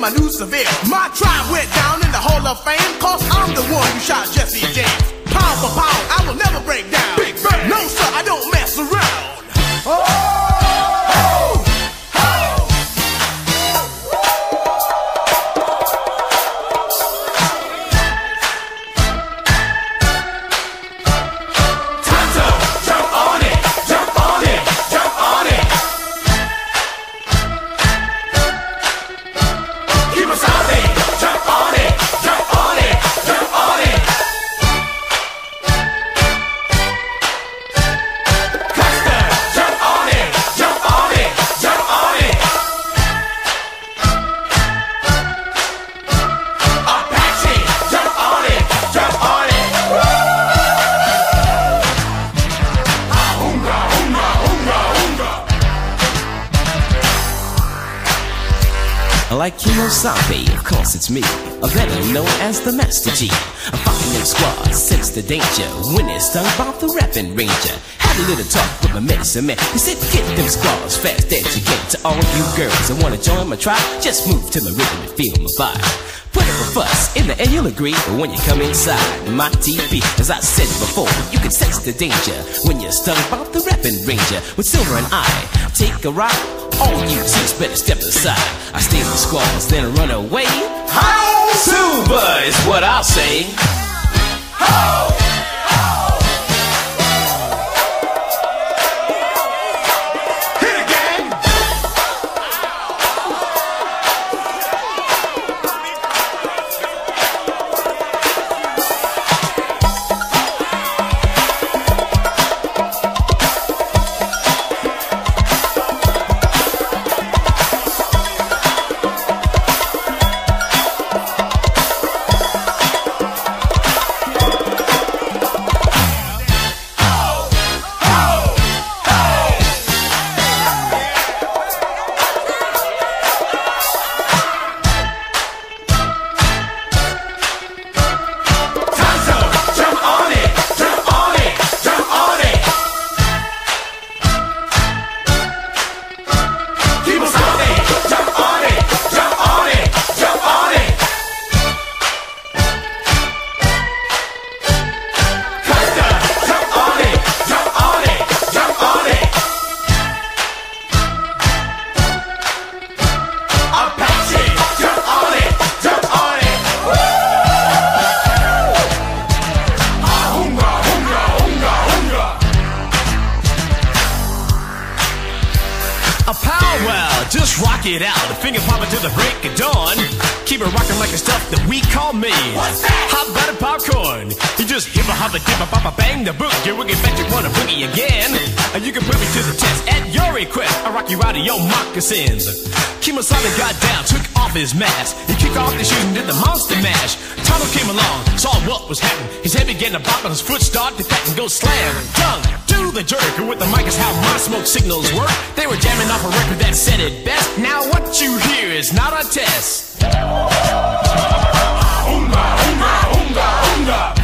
my new Seville. My tribe went down in the Hall of Fame, cause I'm the one who shot Jesse James. Pound for pound, I will never break down. Like Kemosabe, of course it's me, a better known as the Master G. I'm fucking them squads, sense the danger, when it's stung by the rapping ranger. Had a little talk with my medicine man, he said get them squads fast can. To all you girls that wanna join my tribe, just move to my rhythm and feel my vibe. Put up a fuss, in the end you'll agree, but when you come inside my TV, as I said before, you can sense the danger when you're stung by the rapping ranger. With Silver and I, take a ride all you chicks better step aside. I in the squalls, then run away. How Silver is what I'll say. How? It out. The finger popping till the break of dawn. Keep it rocking like the stuff that we call me. What's that? Hot butter popcorn. You just hip a hop a dip a pop a bang the book. You wicked bet you wanna boogie again. And you can put me to the test at your request. I rock you out of your moccasins. Kemosabe got down, took off his mask. He off the shooting, did the monster mash. Tonto came along, saw what was happening. His head began to bop and his foot started to pat and go slam. Dunk, do the jerk. And with the mic is how my smoke signals work. They were jamming off a record that said it best. Now what you hear is not a test. Oonga, oonga, oonga, oonga.